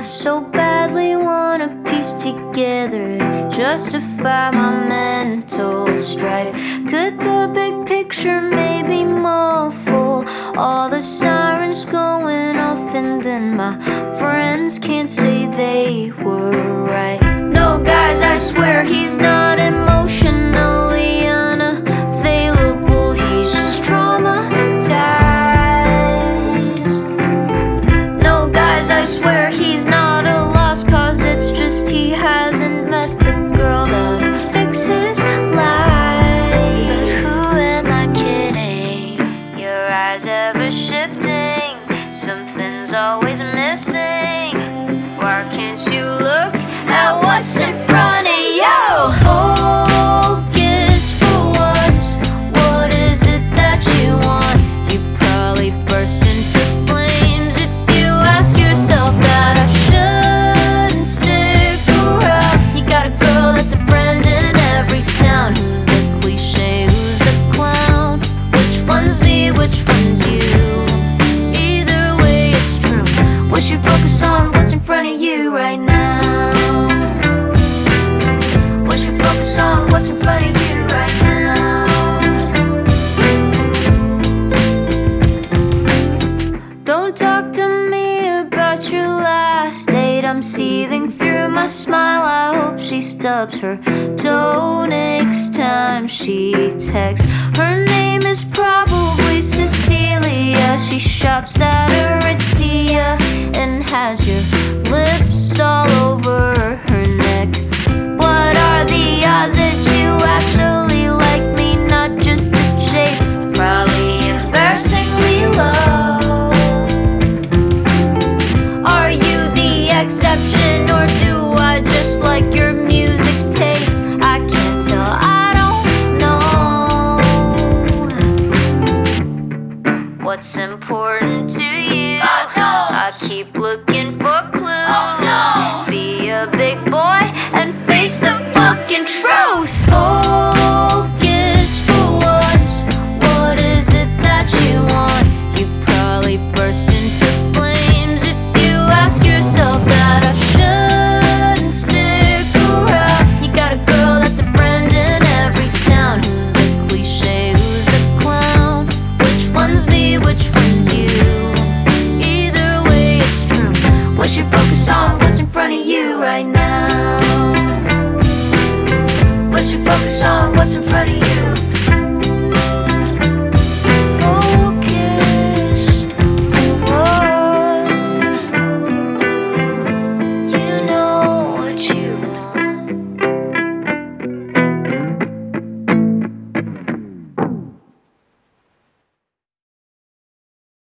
So badly wanna piece together to justify my mental strife. Could the big picture maybe muffle all the sirens going off, and then my friends can't say they were right? No, guys, I swear he's not Something's always missing. Why can't you look at what's in front of you? Focus for once. What is it that you want? You probably burst into flames if you ask yourself that I shouldn't stick around. You got a girl that's a friend in every town. Who's the cliche? Who's the clown? Which one's me? Which one's You focus on? What's in front of you right now? What you focus on? What's in front of you right now? Don't talk to me about your last date. I'm seething through my smile. I hope she stubs her toe next time she texts. Her name is probably Cecilia. She shops at What's important to you? I keep looking for oh, clues. Be a big boy and face the fucking truth. Focus for once. What is it that you want? You probably burst into right now? What you focus on? What's in front of you